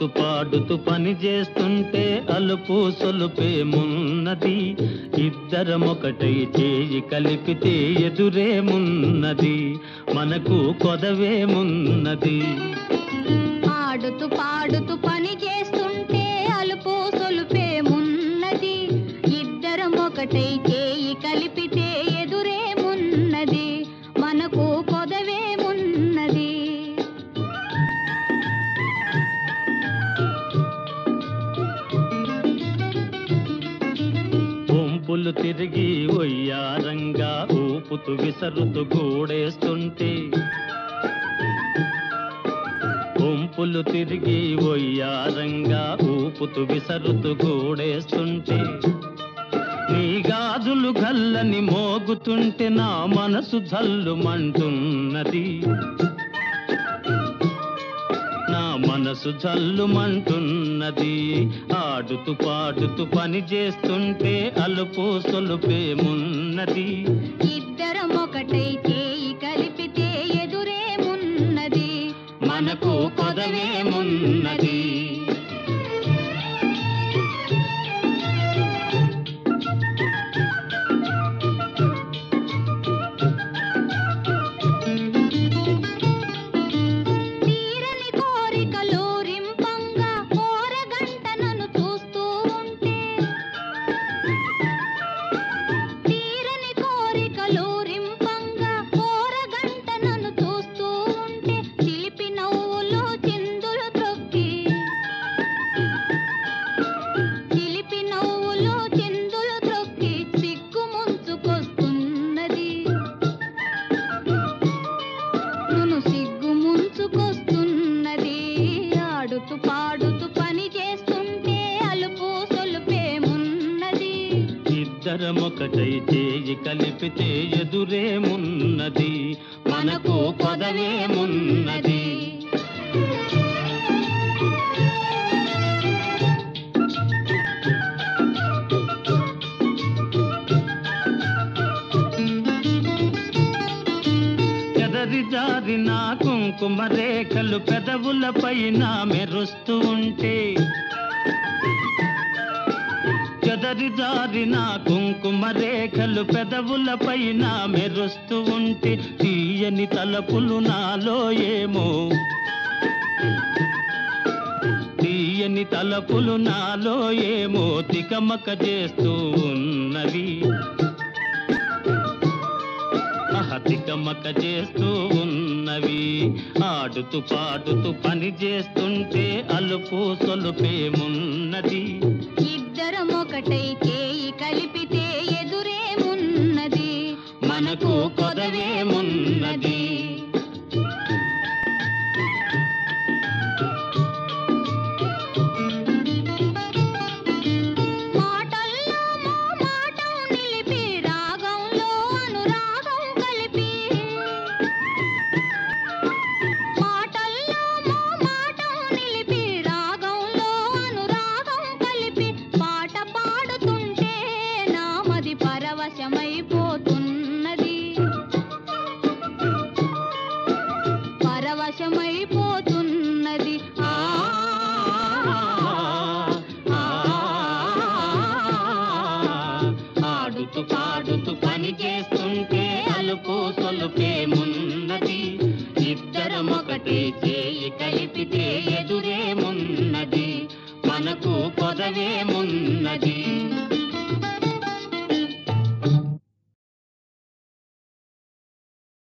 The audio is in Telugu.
పాడుతూ పాడుతూ పని చేస్తుంటే అలుపు సొలుపేమున్నది ఇద్దరమొకటై చేయి కలిపితే ఎదురేమున్నది మనకు కొదవేమున్నది ఆడుతూ పాడుతూ పని చేస్తుంటే అలుపు సొలుపేమున్నది ఇద్దరం ఒకటై గుంపులు తిరిగి ఒయ్యారంగా ఊపుతూ విసరుతూ గూడేస్తుంటే. ఒంపులు తిరిగి ఒయ్యారంగా ఊపుతూ విసరుతూ గూడేస్తుంటే. నీ గాజులు గల్లని మోగుతుంటే నా మనసు జల్లుమంటున్నది. మనసు జల్లుమంటున్నది. ఆడుతూ పాడుతూ పని చేస్తుంటే అలుపు సొలుపేమున్నది ఇద్దరం ఒకటై చేయి కలిపితే ఎదురేమున్నది మనకు కొదవేమున్నది ఇద్దరమొకటై చేయి కలిపితే ఎదురేమున్నది? మనకు పదవేమున్నది చెదరి జారిన కుంకుమ రేఖలు పెదవులపైన మెరుస్తూ ఉంటే గదరి జారిన కుంకుమ రేఖలు పెదవులపైన మెరుస్తూ ఉంటే తీయని తలపులు నాలో ఏమో. తీయని తలపులు నాలో ఏమో తికమక చేస్తూ ఉన్నవి. తికమక చేస్తూ ఉన్నవి. ఆడుతూ పాడుతూ పని చేస్తుంటే అలుపు సొలుపేమున్నది. ఇద్దరం ఒకటై చేయి కలిపితే ఎదురేమున్నది? మనకు కొదవే అలుపు సొలుపేమున్నది ఇద్దరమొకటి చేయి కలిపితే ఎదురేమున్నది మనకు కొదవేమున్నది